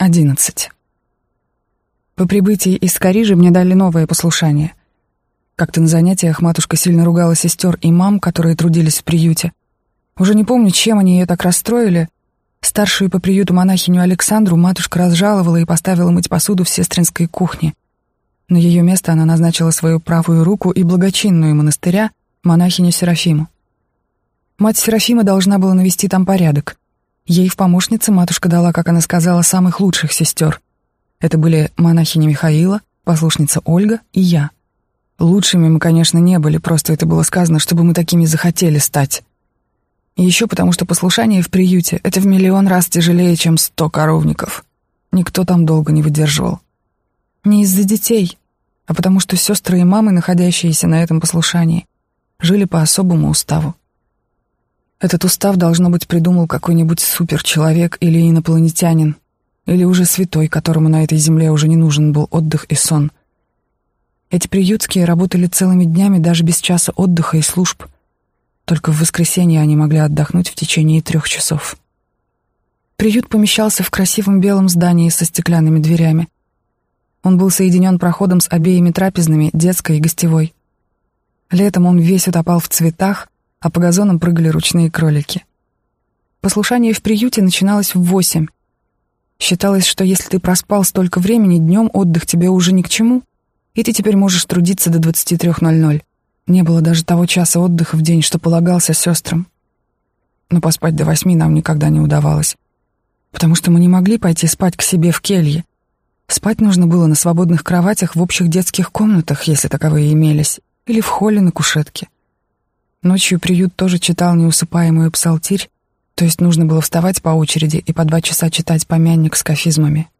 11. По прибытии из Карижи мне дали новое послушание. Как-то на занятиях матушка сильно ругала сестер и мам, которые трудились в приюте. Уже не помню, чем они ее так расстроили. Старшую по приюту монахиню Александру матушка разжаловала и поставила мыть посуду в сестринской кухне. На ее место она назначила свою правую руку и благочинную монастыря, монахиню Серафиму. Мать Серафима должна была навести там порядок. Ей в помощнице матушка дала, как она сказала, самых лучших сестер. Это были монахиня Михаила, послушница Ольга и я. Лучшими мы, конечно, не были, просто это было сказано, чтобы мы такими захотели стать. И еще потому, что послушание в приюте — это в миллион раз тяжелее, чем сто коровников. Никто там долго не выдерживал. Не из-за детей, а потому что сестры и мамы, находящиеся на этом послушании, жили по особому уставу. Этот устав, должно быть, придумал какой-нибудь суперчеловек или инопланетянин, или уже святой, которому на этой земле уже не нужен был отдых и сон. Эти приютские работали целыми днями даже без часа отдыха и служб. Только в воскресенье они могли отдохнуть в течение трех часов. Приют помещался в красивом белом здании со стеклянными дверями. Он был соединен проходом с обеими трапезными, детской и гостевой. Летом он весь утопал в цветах, а по газонам прыгали ручные кролики. Послушание в приюте начиналось в восемь. Считалось, что если ты проспал столько времени, днем отдых тебе уже ни к чему, и ты теперь можешь трудиться до 23.00. Не было даже того часа отдыха в день, что полагался сестрам. Но поспать до восьми нам никогда не удавалось, потому что мы не могли пойти спать к себе в келье. Спать нужно было на свободных кроватях в общих детских комнатах, если таковые имелись, или в холле на кушетке. Ночью приют тоже читал неусыпаемую псалтирь, то есть нужно было вставать по очереди и по два часа читать помянник с кафизмами.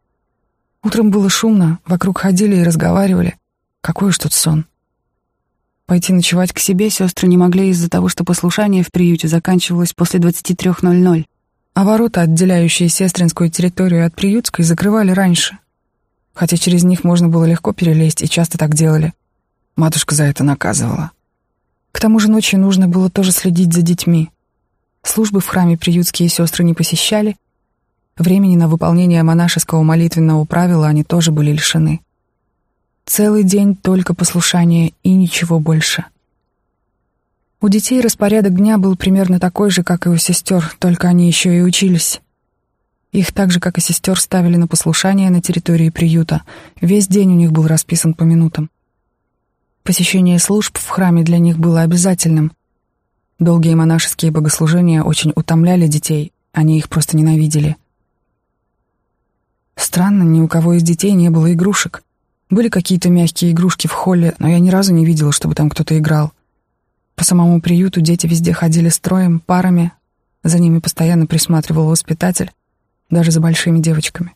Утром было шумно, вокруг ходили и разговаривали. Какой уж тут сон. Пойти ночевать к себе сестры не могли из-за того, что послушание в приюте заканчивалось после 23.00, а ворота, отделяющие сестринскую территорию от приютской, закрывали раньше. Хотя через них можно было легко перелезть, и часто так делали. Матушка за это наказывала. К тому же ночью нужно было тоже следить за детьми. Службы в храме приютские сестры не посещали. Времени на выполнение монашеского молитвенного правила они тоже были лишены. Целый день только послушание и ничего больше. У детей распорядок дня был примерно такой же, как и у сестер, только они еще и учились. Их так же, как и сестер, ставили на послушание на территории приюта. Весь день у них был расписан по минутам. Посещение служб в храме для них было обязательным. Долгие монашеские богослужения очень утомляли детей, они их просто ненавидели. Странно, ни у кого из детей не было игрушек. Были какие-то мягкие игрушки в холле, но я ни разу не видела, чтобы там кто-то играл. По самому приюту дети везде ходили строем, парами. За ними постоянно присматривал воспитатель, даже за большими девочками.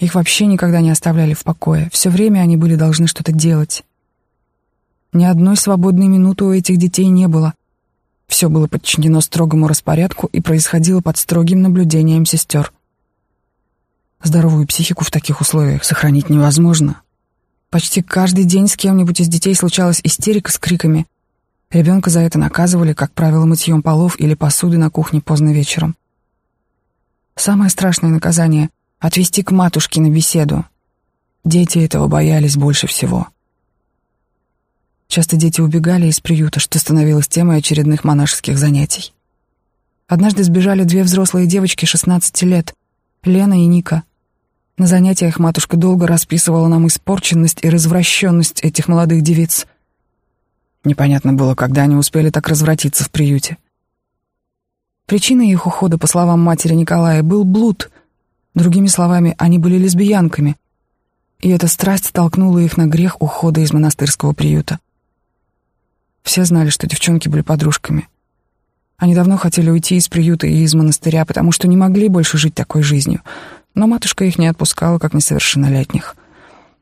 Их вообще никогда не оставляли в покое. Все время они были должны что-то делать. Ни одной свободной минуты у этих детей не было. Все было подчинено строгому распорядку и происходило под строгим наблюдением сестер. Здоровую психику в таких условиях сохранить невозможно. Почти каждый день с кем-нибудь из детей случалась истерика с криками. Ребенка за это наказывали, как правило, мытьем полов или посуды на кухне поздно вечером. Самое страшное наказание отвести к матушке на беседу. Дети этого боялись больше всего. Часто дети убегали из приюта, что становилось темой очередных монашеских занятий. Однажды сбежали две взрослые девочки 16 лет, Лена и Ника. На занятиях матушка долго расписывала нам испорченность и развращенность этих молодых девиц. Непонятно было, когда они успели так развратиться в приюте. Причиной их ухода, по словам матери Николая, был блуд — Другими словами, они были лесбиянками, и эта страсть толкнула их на грех ухода из монастырского приюта. Все знали, что девчонки были подружками. Они давно хотели уйти из приюта и из монастыря, потому что не могли больше жить такой жизнью, но матушка их не отпускала, как несовершеннолетних.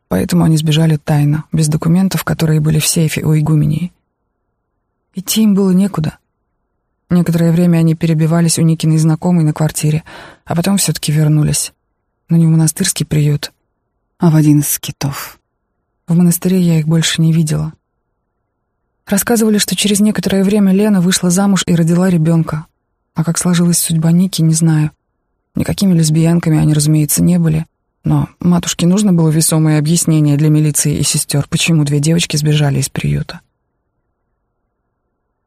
Поэтому они сбежали тайно, без документов, которые были в сейфе у игумении. Идти им было некуда — Некоторое время они перебивались у Никиной знакомой на квартире, а потом все-таки вернулись. Но не в монастырский приют, а в один из скитов. В монастыре я их больше не видела. Рассказывали, что через некоторое время Лена вышла замуж и родила ребенка. А как сложилась судьба Ники, не знаю. Никакими лесбиянками они, разумеется, не были, но матушке нужно было весомое объяснение для милиции и сестер, почему две девочки сбежали из приюта.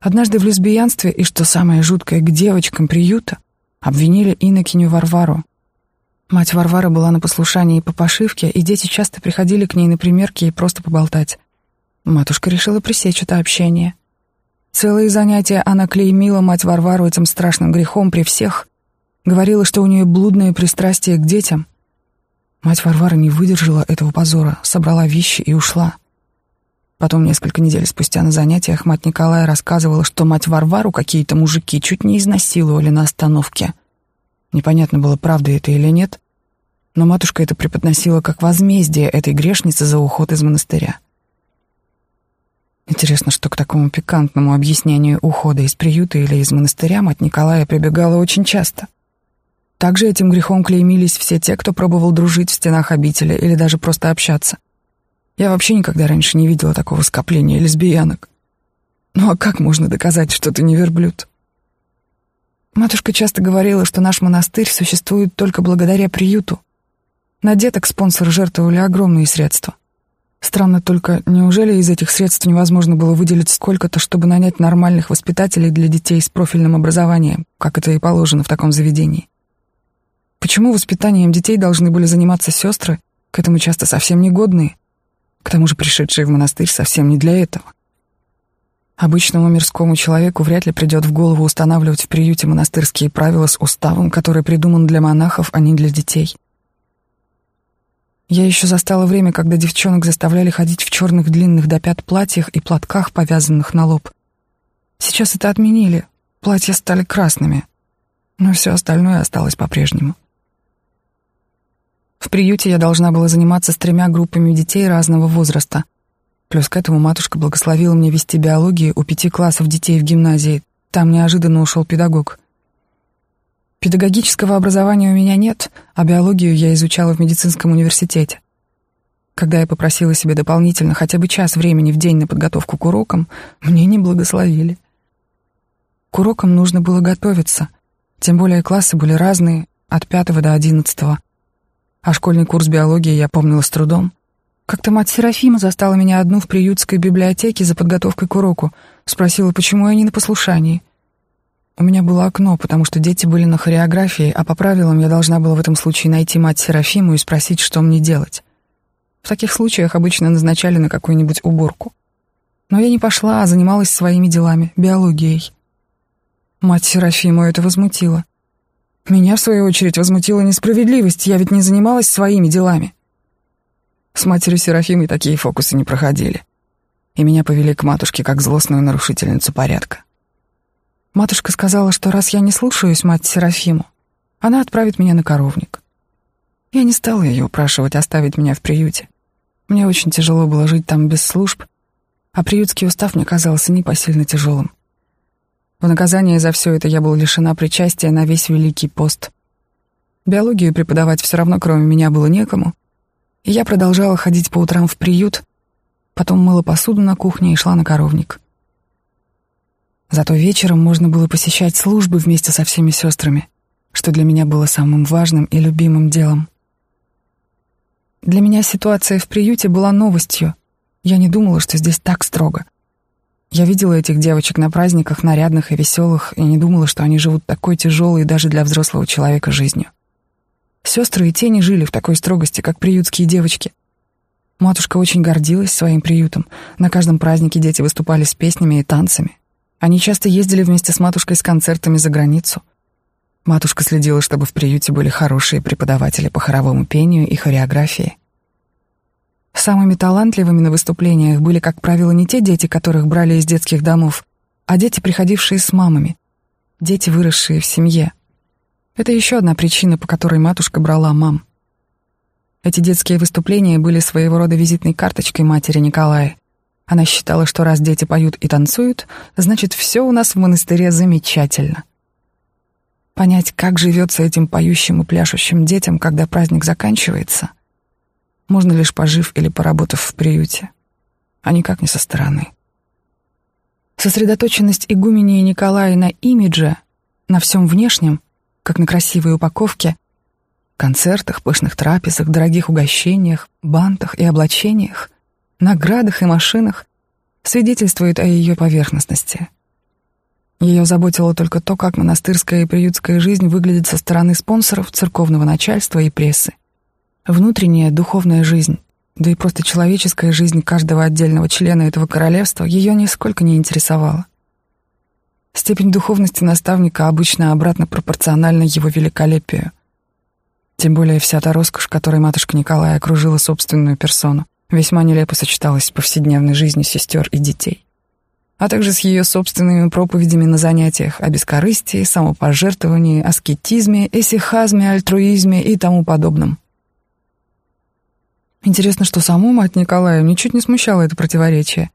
Однажды в лесбиянстве и, что самое жуткое, к девочкам приюта обвинили инокиню Варвару. Мать Варвары была на послушании по пошивке, и дети часто приходили к ней на примерки и просто поболтать. Матушка решила пресечь это общение. Целые занятия она клеймила мать Варвару этим страшным грехом при всех, говорила, что у нее блудное пристрастие к детям. Мать Варвара не выдержала этого позора, собрала вещи и ушла. Потом, несколько недель спустя на занятиях, мать Николая рассказывала, что мать Варвару какие-то мужики чуть не изнасиловали на остановке. Непонятно было, правда это или нет, но матушка это преподносила как возмездие этой грешницы за уход из монастыря. Интересно, что к такому пикантному объяснению ухода из приюта или из монастыря мать Николая прибегала очень часто. Также этим грехом клеймились все те, кто пробовал дружить в стенах обители или даже просто общаться — я вообще никогда раньше не видела такого скопления лесбиянок. Ну а как можно доказать, что ты не верблюд? Матушка часто говорила, что наш монастырь существует только благодаря приюту. На деток спонсоры жертвовали огромные средства. Странно только, неужели из этих средств невозможно было выделить сколько-то, чтобы нанять нормальных воспитателей для детей с профильным образованием, как это и положено в таком заведении? Почему воспитанием детей должны были заниматься сестры, к этому часто совсем негодные? К тому же пришедшие в монастырь совсем не для этого. Обычному мирскому человеку вряд ли придет в голову устанавливать в приюте монастырские правила с уставом, который придуман для монахов, а не для детей. Я еще застала время, когда девчонок заставляли ходить в черных длинных до пят платьях и платках, повязанных на лоб. Сейчас это отменили, платья стали красными, но все остальное осталось по-прежнему. В приюте я должна была заниматься с тремя группами детей разного возраста. Плюс к этому матушка благословила мне вести биологию у пяти классов детей в гимназии. Там неожиданно ушел педагог. Педагогического образования у меня нет, а биологию я изучала в медицинском университете. Когда я попросила себе дополнительно хотя бы час времени в день на подготовку к урокам, мне не благословили. К урокам нужно было готовиться, тем более классы были разные, от пятого до одиннадцатого — а школьный курс биологии я помнила с трудом. Как-то мать Серафима застала меня одну в приютской библиотеке за подготовкой к уроку. Спросила, почему я не на послушании. У меня было окно, потому что дети были на хореографии, а по правилам я должна была в этом случае найти мать Серафиму и спросить, что мне делать. В таких случаях обычно назначали на какую-нибудь уборку. Но я не пошла, а занималась своими делами, биологией. Мать Серафиму это возмутила. Меня, в свою очередь, возмутила несправедливость, я ведь не занималась своими делами. С матерью Серафимой такие фокусы не проходили. И меня повели к матушке как злостную нарушительницу порядка. Матушка сказала, что раз я не слушаюсь мать Серафиму, она отправит меня на коровник. Я не стала ее упрашивать оставить меня в приюте. Мне очень тяжело было жить там без служб, а приютский устав мне казался непосильно тяжелым. В наказание за все это я была лишена причастия на весь Великий пост. Биологию преподавать все равно кроме меня было некому, и я продолжала ходить по утрам в приют, потом мыла посуду на кухне и шла на коровник. Зато вечером можно было посещать службы вместе со всеми сестрами, что для меня было самым важным и любимым делом. Для меня ситуация в приюте была новостью. Я не думала, что здесь так строго. Я видела этих девочек на праздниках, нарядных и веселых, и не думала, что они живут такой тяжелой даже для взрослого человека жизнью. Сестры и тени жили в такой строгости, как приютские девочки. Матушка очень гордилась своим приютом. На каждом празднике дети выступали с песнями и танцами. Они часто ездили вместе с матушкой с концертами за границу. Матушка следила, чтобы в приюте были хорошие преподаватели по хоровому пению и хореографии. Самыми талантливыми на выступлениях были, как правило, не те дети, которых брали из детских домов, а дети, приходившие с мамами, дети, выросшие в семье. Это еще одна причина, по которой матушка брала мам. Эти детские выступления были своего рода визитной карточкой матери Николая. Она считала, что раз дети поют и танцуют, значит, все у нас в монастыре замечательно. Понять, как живется этим поющим и пляшущим детям, когда праздник заканчивается — можно лишь пожив или поработав в приюте, а никак не со стороны. Сосредоточенность игумении Николая на имидже, на всем внешнем, как на красивой упаковке, концертах, пышных трапезах, дорогих угощениях, бантах и облачениях, наградах и машинах свидетельствует о ее поверхностности. Ее заботило только то, как монастырская и приютская жизнь выглядит со стороны спонсоров, церковного начальства и прессы. Внутренняя духовная жизнь, да и просто человеческая жизнь каждого отдельного члена этого королевства ее нисколько не интересовала. Степень духовности наставника обычно обратно пропорциональна его великолепию. Тем более вся та роскошь, которой матушка Николая окружила собственную персону, весьма нелепо сочеталась с повседневной жизнью сестер и детей, а также с ее собственными проповедями на занятиях о бескорыстии, самопожертвовании, аскетизме, эсихазме, альтруизме и тому подобном. Интересно, что саму мать Николая ничуть не смущало это противоречие.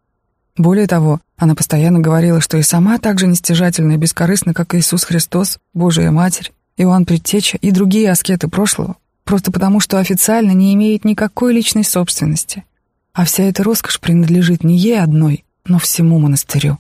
Более того, она постоянно говорила, что и сама так же нестяжательна и бескорыстна, как Иисус Христос, Божия Матерь, Иоанн Предтеча и другие аскеты прошлого, просто потому, что официально не имеет никакой личной собственности. А вся эта роскошь принадлежит не ей одной, но всему монастырю.